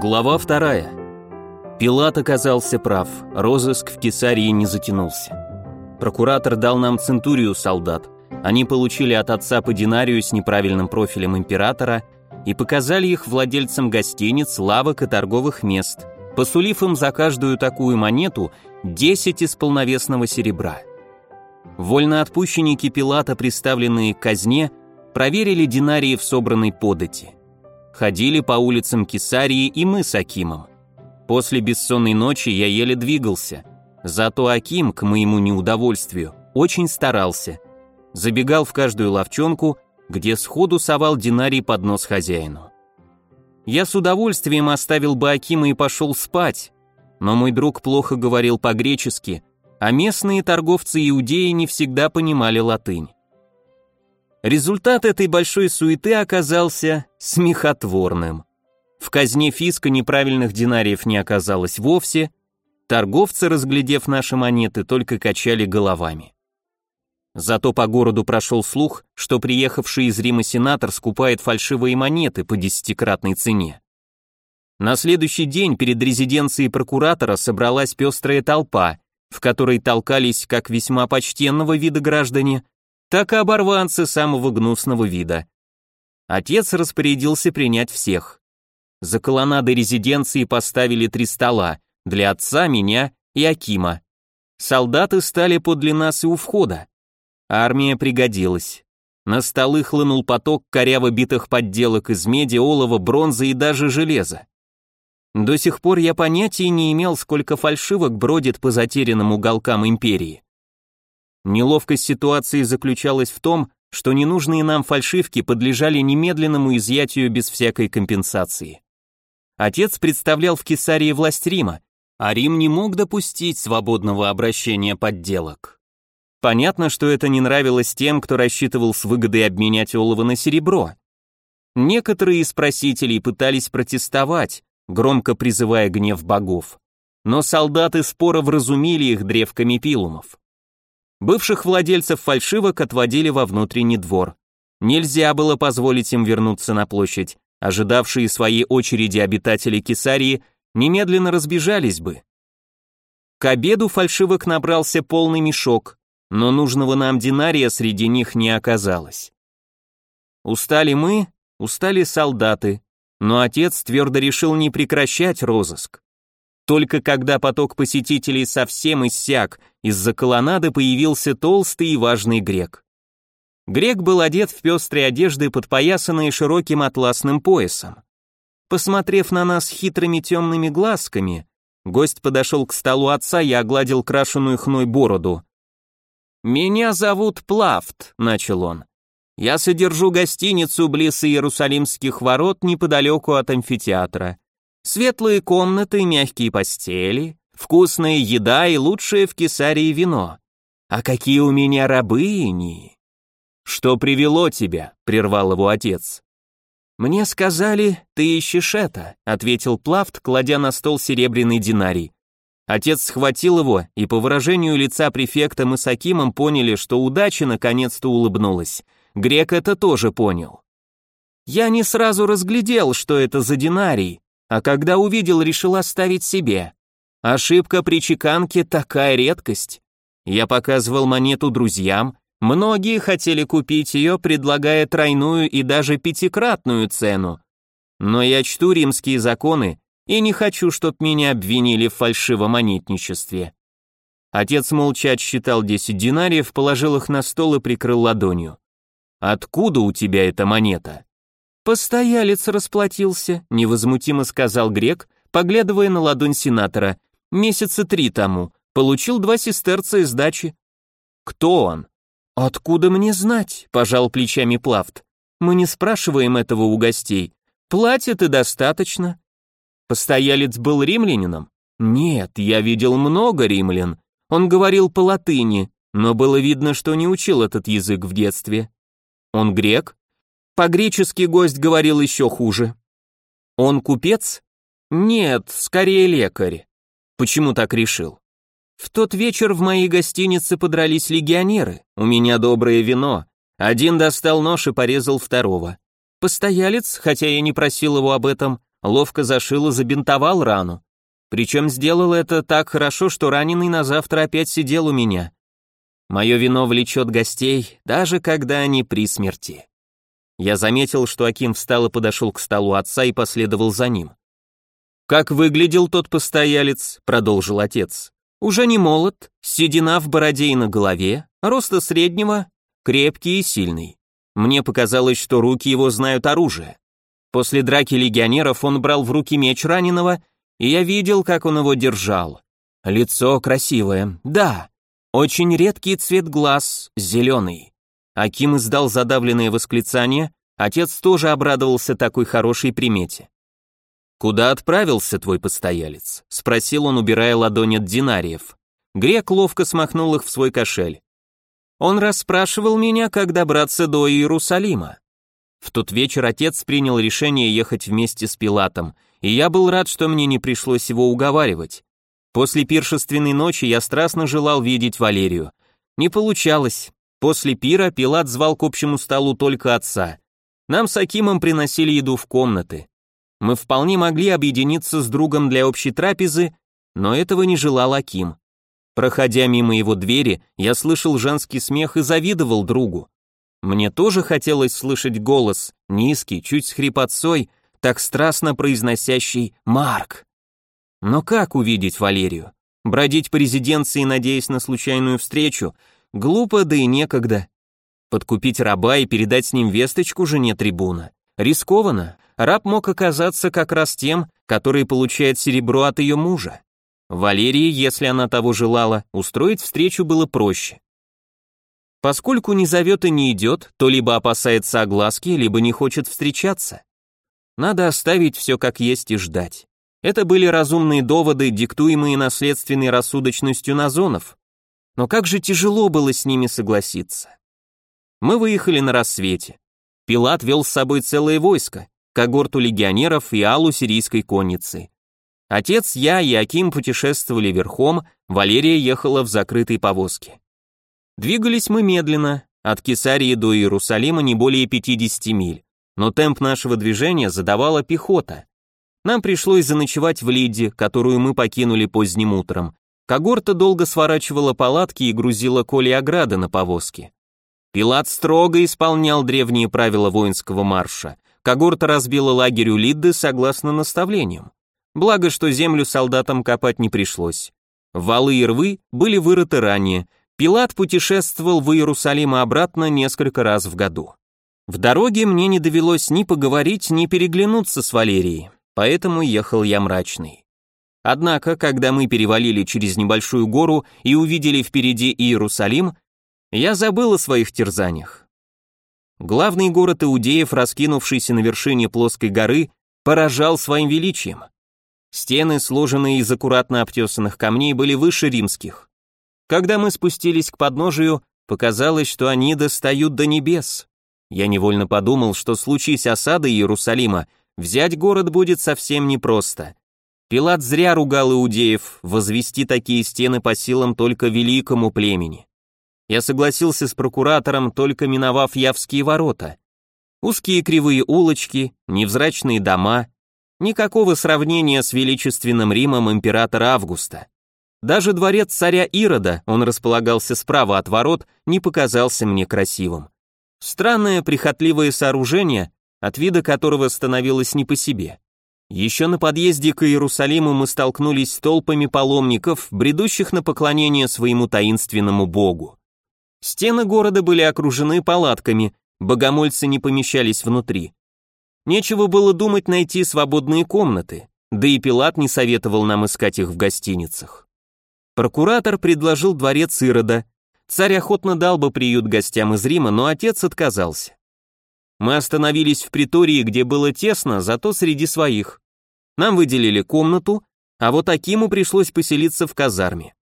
Глава вторая. Пилат оказался прав, розыск в Кесарии не затянулся. Прокуратор дал нам центурию солдат. Они получили от отца по динарию с неправильным профилем императора и показали их владельцам гостиниц, лавок и торговых мест, посулив им за каждую такую монету 10 из полновесного серебра. Вольноотпущенники Пилата, представленные к казне, проверили динарии в собранной подати. Ходили по улицам Кесарии и мы с Акимом. После бессонной ночи я еле двигался. Зато Аким, к моему неудовольствию, очень старался. Забегал в каждую ловчонку, где сходу совал динарий под нос хозяину. Я с удовольствием оставил бы Акима и пошел спать, но мой друг плохо говорил по-гречески, а местные торговцы-иудеи не всегда понимали латынь. Результат этой большой суеты оказался смехотворным. В казне фиска неправильных динариев не оказалось вовсе, торговцы, разглядев наши монеты, только качали головами. Зато по городу прошел слух, что приехавший из Рима сенатор скупает фальшивые монеты по десятикратной цене. На следующий день перед резиденцией прокуратора собралась пестрая толпа, в которой толкались как весьма почтенного вида граждане, так и оборванцы самого гнусного вида. Отец распорядился принять всех. За колоннадой резиденции поставили три стола, для отца, меня и Акима. Солдаты стали подле нас и у входа. Армия пригодилась. На столы хлынул поток коряво битых подделок из меди, олова, бронзы и даже железа. До сих пор я понятия не имел, сколько фальшивок бродит по затерянным уголкам империи. Неловкость ситуации заключалась в том, что ненужные нам фальшивки подлежали немедленному изъятию без всякой компенсации. Отец представлял в Кесарии власть Рима, а Рим не мог допустить свободного обращения подделок. Понятно, что это не нравилось тем, кто рассчитывал с выгодой обменять олово на серебро. Некоторые из просителей пытались протестовать, громко призывая гнев богов, но солдаты споро вразумили их древками пилумов. Бывших владельцев фальшивок отводили во внутренний двор. Нельзя было позволить им вернуться на площадь. Ожидавшие своей очереди обитатели Кесарии немедленно разбежались бы. К обеду фальшивок набрался полный мешок, но нужного нам динария среди них не оказалось. Устали мы, устали солдаты, но отец твердо решил не прекращать розыск. Только когда поток посетителей совсем иссяк, из-за колоннады появился толстый и важный грек. Грек был одет в пестрые одежды, подпоясанные широким атласным поясом. Посмотрев на нас хитрыми темными глазками, гость подошел к столу отца и огладил крашеную хной бороду. «Меня зовут Плафт», — начал он. «Я содержу гостиницу близ Иерусалимских ворот неподалеку от амфитеатра. Светлые комнаты, мягкие постели, вкусная еда и лучшее в Кесарии вино. А какие у меня рабыни!» «Что привело тебя?» — прервал его отец. «Мне сказали, ты ищешь это», — ответил Плафт, кладя на стол серебряный динарий. Отец схватил его, и по выражению лица префекта мы с Акимом поняли, что удача наконец-то улыбнулась. Грек это тоже понял. Я не сразу разглядел, что это за динарий, а когда увидел, решил оставить себе. Ошибка при чеканке такая редкость. Я показывал монету друзьям, многие хотели купить ее, предлагая тройную и даже пятикратную цену. Но я чту римские законы и не хочу, чтоб меня обвинили в фальшивомонетничестве. Отец молча отсчитал 10 динариев, положил их на стол и прикрыл ладонью. «Откуда у тебя эта монета?» «Постоялец расплатился», — невозмутимо сказал грек, поглядывая на ладонь сенатора. «Месяца три тому. Получил два сестерца из дачи». «Кто он?» «Откуда мне знать?» — пожал плечами Плафт. «Мы не спрашиваем этого у гостей. Платят и достаточно». «Постоялец был римлянином?» «Нет, я видел много римлян. Он говорил по-латыни, но было видно, что не учил этот язык в детстве». «Он грек?» По-гречески гость говорил еще хуже. Он купец? Нет, скорее лекарь. Почему так решил? В тот вечер в моей гостинице подрались легионеры. У меня доброе вино. Один достал нож и порезал второго. Постоялец, хотя я не просил его об этом, ловко зашил и забинтовал рану. Причем сделал это так хорошо, что раненый на завтра опять сидел у меня. Мое вино влечет гостей, даже когда они при смерти. Я заметил, что Аким встал и подошел к столу отца и последовал за ним. «Как выглядел тот постоялец?» — продолжил отец. «Уже не молод, седина в бороде и на голове, роста среднего, крепкий и сильный. Мне показалось, что руки его знают оружие. После драки легионеров он брал в руки меч раненого, и я видел, как он его держал. Лицо красивое, да. Очень редкий цвет глаз, зеленый. Аким издал задавленное восклицание, отец тоже обрадовался такой хорошей примете. «Куда отправился твой постоялец?» — спросил он, убирая ладонь от динариев. Грек ловко смахнул их в свой кошель. Он расспрашивал меня, как добраться до Иерусалима. В тот вечер отец принял решение ехать вместе с Пилатом, и я был рад, что мне не пришлось его уговаривать. После пиршественной ночи я страстно желал видеть Валерию. Не получалось. После пира Пилат звал к общему столу только отца. Нам с Акимом приносили еду в комнаты. Мы вполне могли объединиться с другом для общей трапезы, но этого не желал Аким. Проходя мимо его двери, я слышал женский смех и завидовал другу. Мне тоже хотелось слышать голос, низкий, чуть с хрипотцой, так страстно произносящий «Марк». Но как увидеть Валерию? Бродить по резиденции, надеясь на случайную встречу? Глупо, да и некогда. Подкупить раба и передать с ним весточку жене трибуна? Рискованно. Раб мог оказаться как раз тем, который получает серебро от ее мужа. Валерии, если она того желала, устроить встречу было проще. Поскольку не зовет и не идет, то либо опасается огласки, либо не хочет встречаться. Надо оставить все как есть и ждать. Это были разумные доводы, диктуемые наследственной рассудочностью Назонов. Но как же тяжело было с ними согласиться. Мы выехали на рассвете. Пилат вел с собой целое войско, когорту легионеров и алу сирийской конницы. Отец, я и Аким путешествовали верхом, Валерия ехала в закрытой повозке. Двигались мы медленно, от Кесарии до Иерусалима не более 50 миль, но темп нашего движения задавала пехота. Нам пришлось заночевать в Лиде, которую мы покинули поздним утром. Когорта долго сворачивала палатки и грузила коли ограды на повозке. Пилат строго исполнял древние правила воинского марша. Когорта разбила лагерь у Лидды согласно наставлениям. Благо, что землю солдатам копать не пришлось. Валы и рвы были вырыты ранее. Пилат путешествовал в Иерусалим обратно несколько раз в году. В дороге мне не довелось ни поговорить, ни переглянуться с Валерией, поэтому ехал я мрачный. Однако, когда мы перевалили через небольшую гору и увидели впереди Иерусалим, я забыл о своих терзаниях. Главный город иудеев, раскинувшийся на вершине плоской горы, поражал своим величием. Стены, сложенные из аккуратно обтесанных камней, были выше римских. Когда мы спустились к подножию, показалось, что они достают до небес. Я невольно подумал, что случись осада Иерусалима, взять город будет совсем непросто. Пилат зря ругал иудеев, возвести такие стены по силам только великому племени. Я согласился с прокуратором, только миновав Явские ворота. Узкие кривые улочки, невзрачные дома, Никакого сравнения с величественным Римом императора Августа. Даже дворец царя Ирода, он располагался справа от ворот, не показался мне красивым. Странное прихотливое сооружение, от вида которого становилось не по себе. Еще на подъезде к Иерусалиму мы столкнулись с толпами паломников, бредущих на поклонение своему таинственному богу. Стены города были окружены палатками, богомольцы не помещались внутри. Нечего было думать найти свободные комнаты, да и Пилат не советовал нам искать их в гостиницах. Прокуратор предложил дворец Ирода. Царь охотно дал бы приют гостям из Рима, но отец отказался. Мы остановились в притории, где было тесно, зато среди своих. Нам выделили комнату, а вот Акиму пришлось поселиться в казарме.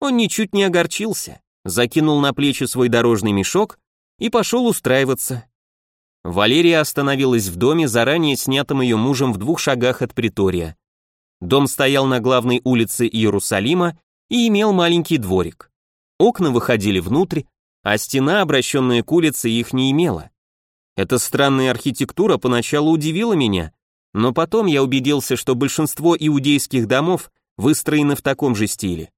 Он ничуть не огорчился, закинул на плечи свой дорожный мешок и пошел устраиваться. Валерия остановилась в доме, заранее снятом ее мужем в двух шагах от притория. Дом стоял на главной улице Иерусалима и имел маленький дворик. Окна выходили внутрь, а стена, обращенная к улице, их не имела. Эта странная архитектура поначалу удивила меня, но потом я убедился, что большинство иудейских домов выстроены в таком же стиле.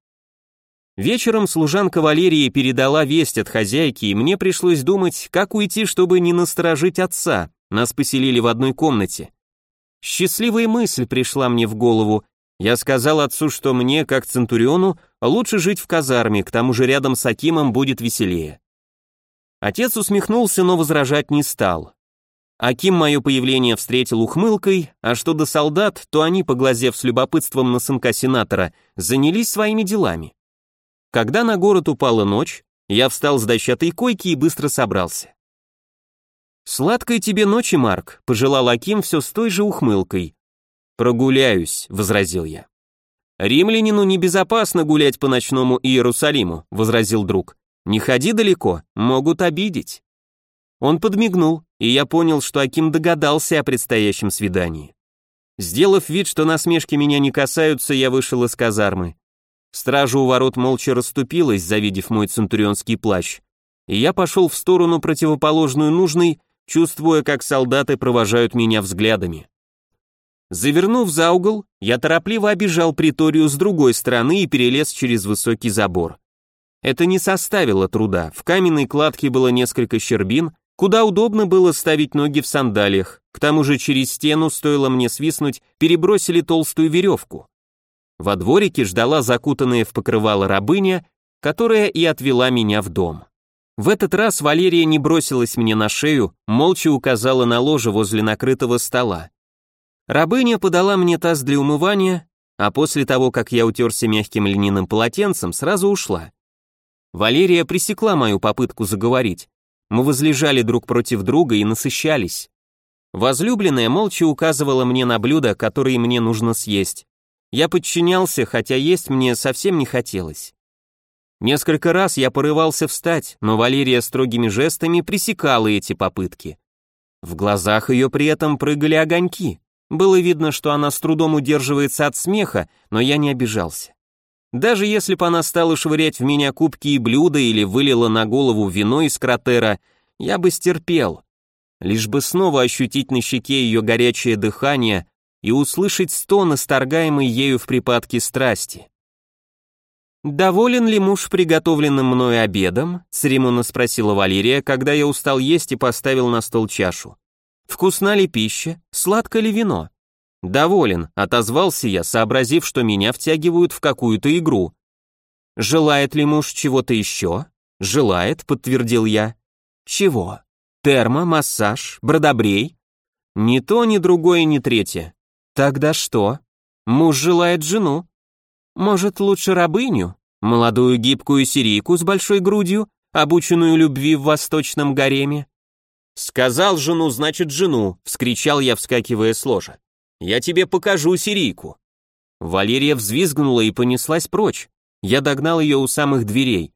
Вечером служанка Валерии передала весть от хозяйки, и мне пришлось думать, как уйти, чтобы не насторожить отца. Нас поселили в одной комнате. Счастливая мысль пришла мне в голову. Я сказал отцу, что мне, как центуриону, лучше жить в казарме, к тому же рядом с Акимом будет веселее. Отец усмехнулся, но возражать не стал. Аким мое появление встретил ухмылкой, а что до солдат, то они, поглазев с любопытством на сынка сенатора, занялись своими делами. Когда на город упала ночь, я встал с дощатой койки и быстро собрался. «Сладкой тебе ночи, Марк», — пожелал Аким все с той же ухмылкой. «Прогуляюсь», — возразил я. «Римлянину небезопасно гулять по ночному Иерусалиму», — возразил друг. «Не ходи далеко, могут обидеть». Он подмигнул, и я понял, что Аким догадался о предстоящем свидании. Сделав вид, что насмешки меня не касаются, я вышел из казармы. Стража у ворот молча расступилась, завидев мой центурионский плащ, и я пошел в сторону противоположную нужной, чувствуя, как солдаты провожают меня взглядами. Завернув за угол, я торопливо обежал приторию с другой стороны и перелез через высокий забор. Это не составило труда, в каменной кладке было несколько щербин, куда удобно было ставить ноги в сандалиях, к тому же через стену, стоило мне свистнуть, перебросили толстую веревку. Во дворике ждала закутанная в покрывало рабыня, которая и отвела меня в дом. В этот раз Валерия не бросилась мне на шею, молча указала на ложе возле накрытого стола. Рабыня подала мне таз для умывания, а после того, как я утерся мягким льняным полотенцем, сразу ушла. Валерия пресекла мою попытку заговорить. Мы возлежали друг против друга и насыщались. Возлюбленная молча указывала мне на блюда, которые мне нужно съесть. Я подчинялся, хотя есть мне совсем не хотелось. Несколько раз я порывался встать, но Валерия строгими жестами пресекала эти попытки. В глазах ее при этом прыгали огоньки. Было видно, что она с трудом удерживается от смеха, но я не обижался. Даже если бы она стала швырять в меня кубки и блюда или вылила на голову вино из кратера, я бы стерпел. Лишь бы снова ощутить на щеке ее горячее дыхание, и услышать стон, исторгаемый ею в припадке страсти. «Доволен ли муж приготовленным мной обедом?» — церемонно спросила Валерия, когда я устал есть и поставил на стол чашу. «Вкусна ли пища? Сладко ли вино?» «Доволен», — отозвался я, сообразив, что меня втягивают в какую-то игру. «Желает ли муж чего-то еще?» «Желает», — подтвердил я. «Чего? Термо, массаж, бродобрей?» «Ни то, ни другое, ни третье. Тогда что? Муж желает жену. Может, лучше рабыню? Молодую гибкую сирийку с большой грудью, обученную любви в восточном гареме? Сказал жену, значит жену, вскричал я, вскакивая с ложа. Я тебе покажу сирийку. Валерия взвизгнула и понеслась прочь. Я догнал ее у самых дверей.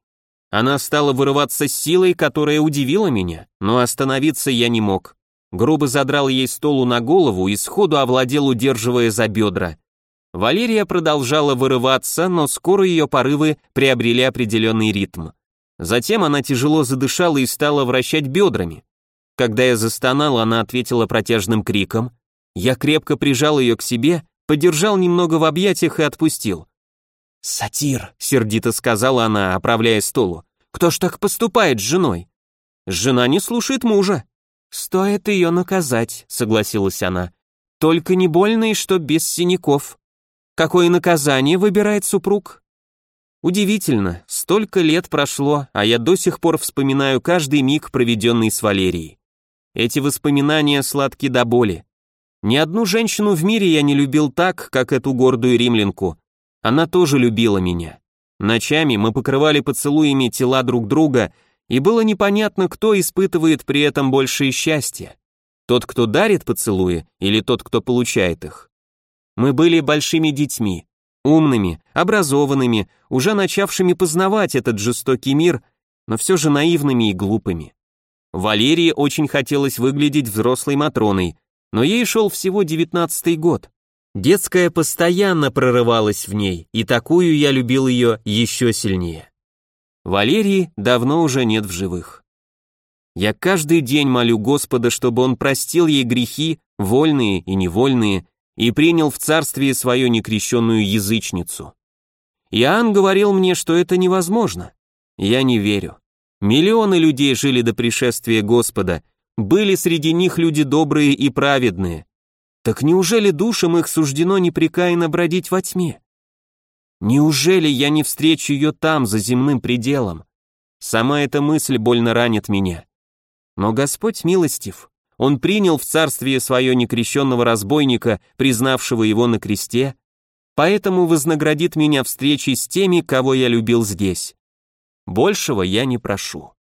Она стала вырываться с силой, которая удивила меня, но остановиться я не мог грубо задрал ей столу на голову и сходу овладел, удерживая за бедра. Валерия продолжала вырываться, но скоро ее порывы приобрели определенный ритм. Затем она тяжело задышала и стала вращать бедрами. Когда я застонал, она ответила протяжным криком. Я крепко прижал ее к себе, подержал немного в объятиях и отпустил. «Сатир», — сердито сказала она, оправляя столу. «Кто ж так поступает с женой?» «Жена не слушает мужа», «Стоит ее наказать», — согласилась она. «Только не больно и что без синяков. Какое наказание выбирает супруг?» Удивительно, столько лет прошло, а я до сих пор вспоминаю каждый миг, проведенный с Валерией. Эти воспоминания сладки до боли. Ни одну женщину в мире я не любил так, как эту гордую римлянку. Она тоже любила меня. Ночами мы покрывали поцелуями тела друг друга, и было непонятно, кто испытывает при этом большее счастье. Тот, кто дарит поцелуи, или тот, кто получает их. Мы были большими детьми, умными, образованными, уже начавшими познавать этот жестокий мир, но все же наивными и глупыми. Валерии очень хотелось выглядеть взрослой Матроной, но ей шел всего девятнадцатый год. Детская постоянно прорывалась в ней, и такую я любил ее еще сильнее. Валерии давно уже нет в живых. Я каждый день молю Господа, чтобы он простил ей грехи, вольные и невольные, и принял в царствие свою некрещенную язычницу. Иоанн говорил мне, что это невозможно. Я не верю. Миллионы людей жили до пришествия Господа, были среди них люди добрые и праведные. Так неужели душам их суждено непрекаянно бродить во тьме? Неужели я не встречу ее там, за земным пределом? Сама эта мысль больно ранит меня. Но Господь милостив. Он принял в царствие свое некрещенного разбойника, признавшего его на кресте, поэтому вознаградит меня встречей с теми, кого я любил здесь. Большего я не прошу.